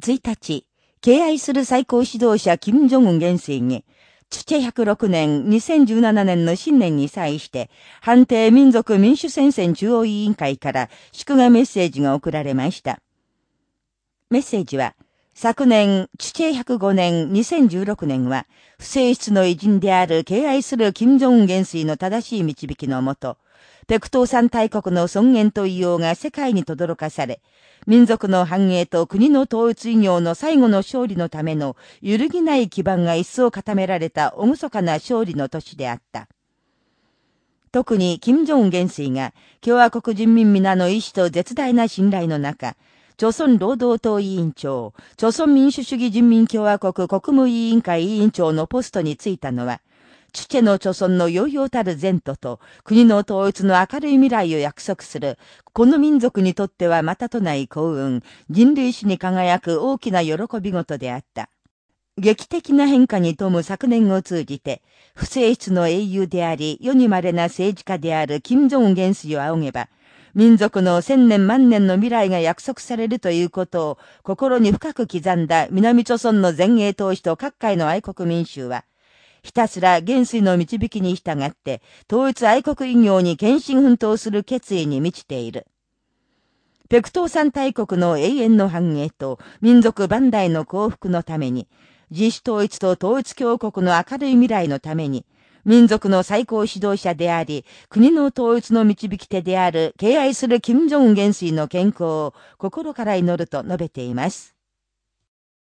1日、敬愛する最高指導者金正恩元帥に、土106年2017年の新年に際して、判定民族民主戦線中央委員会から祝賀メッセージが送られました。メッセージは、昨年、土105年2016年は、不正室の偉人である敬愛する金正恩元帥の正しい導きのもと、ペクトー山大国の尊厳と異様が世界に轟かされ、民族の繁栄と国の統一異業の最後の勝利のための揺るぎない基盤が一層固められた厳かな勝利の年であった。特に、金正恩元帥が、共和国人民皆の意志と絶大な信頼の中、朝鮮労働党委員長、朝鮮民主主義人民共和国国務委員会委員長のポストに就いたのは、チュチェの著村のヨ々たる前途と国の統一の明るい未来を約束する、この民族にとってはまたとない幸運、人類史に輝く大きな喜び事であった。劇的な変化に富む昨年を通じて、不正室の英雄であり、世に稀な政治家である金正恩元帥を仰げば、民族の千年万年の未来が約束されるということを心に深く刻んだ南朝村の前衛投資と各界の愛国民衆は、ひたすら元帥の導きに従って、統一愛国異業に献身奮闘する決意に満ちている。ペクトー山大国の永遠の繁栄と民族万代の幸福のために、自主統一と統一強国の明るい未来のために、民族の最高指導者であり、国の統一の導き手である敬愛する金正恩元帥の健康を心から祈ると述べています。